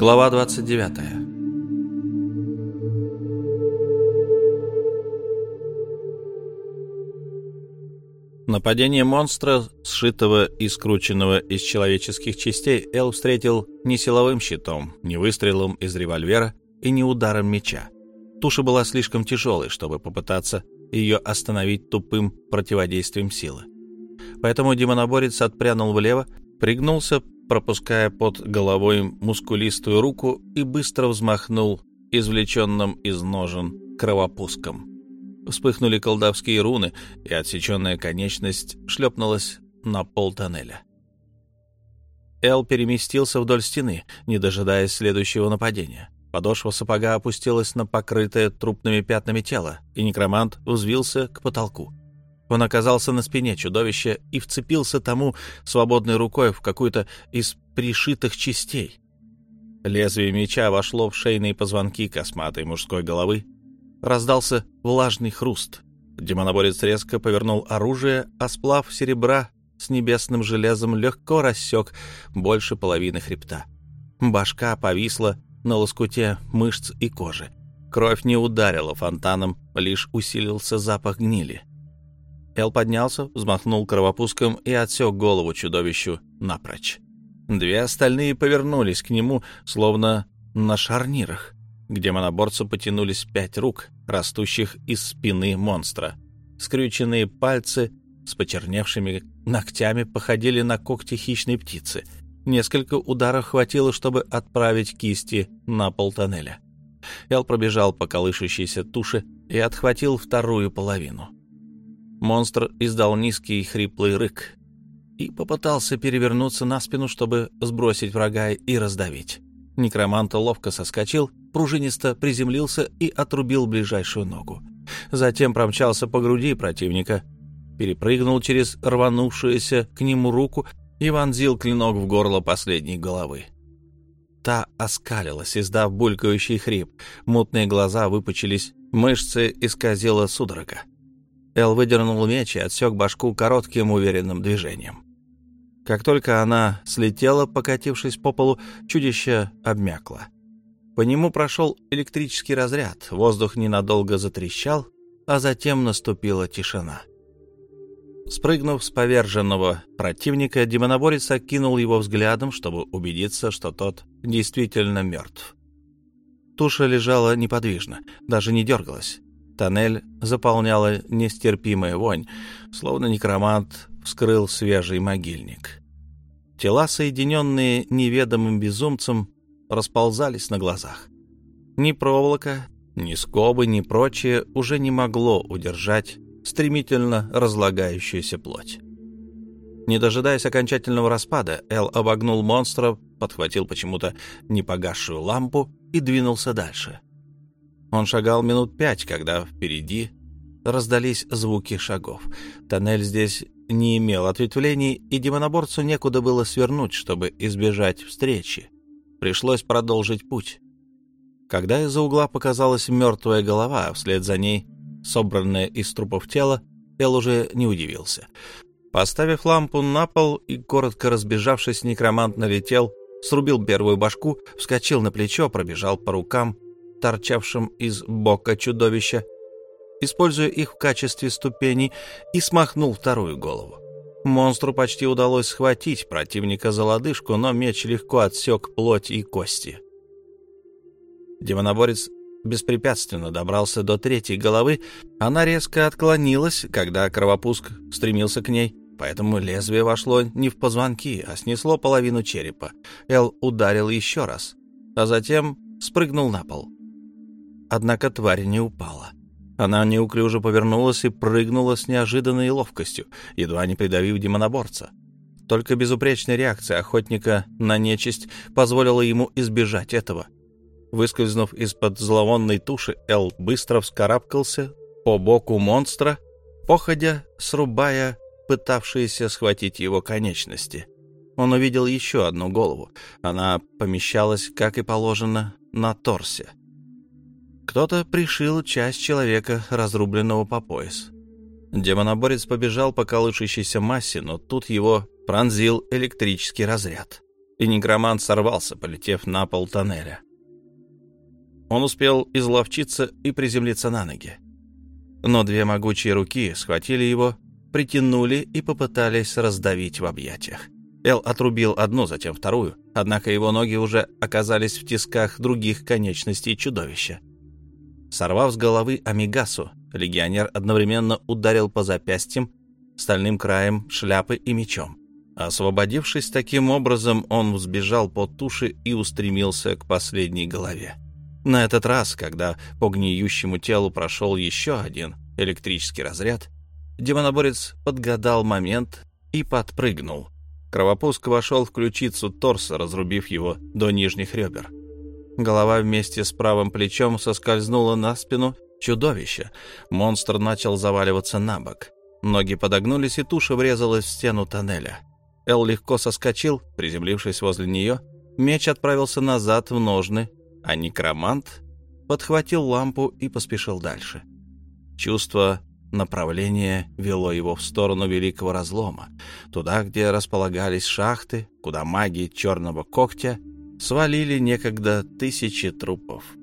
Глава 29 Нападение монстра, сшитого и скрученного из человеческих частей, Эл встретил не силовым щитом, не выстрелом из револьвера и не ударом меча. Туша была слишком тяжелой, чтобы попытаться ее остановить тупым противодействием силы. Поэтому демоноборец отпрянул влево, пригнулся, пропуская под головой мускулистую руку и быстро взмахнул извлеченным из ножен кровопуском. Вспыхнули колдовские руны, и отсеченная конечность шлепнулась на пол тоннеля. Эл переместился вдоль стены, не дожидаясь следующего нападения. Подошва сапога опустилась на покрытое трупными пятнами тело, и некромант взвился к потолку. Он оказался на спине чудовища и вцепился тому свободной рукой в какую-то из пришитых частей. Лезвие меча вошло в шейные позвонки косматой мужской головы. Раздался влажный хруст. Демоноборец резко повернул оружие, а сплав серебра с небесным железом легко рассек больше половины хребта. Башка повисла на лоскуте мышц и кожи. Кровь не ударила фонтаном, лишь усилился запах гнили. Эл поднялся, взмахнул кровопуском и отсек голову чудовищу напрочь. Две остальные повернулись к нему, словно на шарнирах. К демоноборцу потянулись пять рук, растущих из спины монстра. Скрюченные пальцы с почерневшими ногтями походили на когти хищной птицы. Несколько ударов хватило, чтобы отправить кисти на пол тоннеля. Эл пробежал по колышущейся туше и отхватил вторую половину. Монстр издал низкий хриплый рык и попытался перевернуться на спину, чтобы сбросить врага и раздавить. Некромант ловко соскочил, пружинисто приземлился и отрубил ближайшую ногу. Затем промчался по груди противника, перепрыгнул через рванувшуюся к нему руку и вонзил клинок в горло последней головы. Та оскалилась, издав булькающий хрип. Мутные глаза выпучились, мышцы исказила судорога. Эл выдернул меч и отсек башку коротким уверенным движением. Как только она слетела, покатившись по полу, чудище обмякло. По нему прошел электрический разряд, воздух ненадолго затрещал, а затем наступила тишина. Спрыгнув с поверженного противника, демоноборец окинул его взглядом, чтобы убедиться, что тот действительно мертв. Туша лежала неподвижно, даже не дергалась. Тоннель заполняла нестерпимая вонь, словно некромант вскрыл свежий могильник. Тела, соединенные неведомым безумцем, расползались на глазах. Ни проволока, ни скобы, ни прочее уже не могло удержать стремительно разлагающуюся плоть. Не дожидаясь окончательного распада, Эл обогнул монстра, подхватил почему-то непогасшую лампу и двинулся дальше. Он шагал минут пять, когда впереди раздались звуки шагов. Тоннель здесь не имел ответвлений, и демоноборцу некуда было свернуть, чтобы избежать встречи. Пришлось продолжить путь. Когда из-за угла показалась мертвая голова, а вслед за ней собранное из трупов тело, Эл уже не удивился. Поставив лампу на пол и коротко разбежавшись, некромант налетел, срубил первую башку, вскочил на плечо, пробежал по рукам, торчавшим из бока чудовища, используя их в качестве ступеней, и смахнул вторую голову. Монстру почти удалось схватить противника за лодыжку, но меч легко отсек плоть и кости. Демоноборец беспрепятственно добрался до третьей головы. Она резко отклонилась, когда кровопуск стремился к ней, поэтому лезвие вошло не в позвонки, а снесло половину черепа. Эл ударил еще раз, а затем спрыгнул на пол. Однако тварь не упала. Она неуклюже повернулась и прыгнула с неожиданной ловкостью, едва не придавив демоноборца. Только безупречная реакция охотника на нечисть позволила ему избежать этого. Выскользнув из-под зловонной туши, Эл быстро вскарабкался по боку монстра, походя, срубая пытавшиеся схватить его конечности. Он увидел еще одну голову. Она помещалась, как и положено, на торсе. Кто-то пришил часть человека, разрубленного по пояс. Демоноборец побежал по колышущейся массе, но тут его пронзил электрический разряд. и негромант сорвался, полетев на пол тоннеля. Он успел изловчиться и приземлиться на ноги. Но две могучие руки схватили его, притянули и попытались раздавить в объятиях. Эл отрубил одну, затем вторую, однако его ноги уже оказались в тисках других конечностей чудовища. Сорвав с головы Амигасу, легионер одновременно ударил по запястьям, стальным краем шляпы и мечом. Освободившись таким образом, он взбежал под туши и устремился к последней голове. На этот раз, когда по гниющему телу прошел еще один электрический разряд, демоноборец подгадал момент и подпрыгнул. Кровопуск вошел в ключицу торса, разрубив его до нижних ребер. Голова вместе с правым плечом соскользнула на спину чудовища. Монстр начал заваливаться на бок. Ноги подогнулись, и туша врезалась в стену тоннеля. Эл легко соскочил, приземлившись возле нее. Меч отправился назад в ножны, а некромант подхватил лампу и поспешил дальше. Чувство направления вело его в сторону Великого Разлома, туда, где располагались шахты, куда маги Черного Когтя свалили некогда тысячи трупов.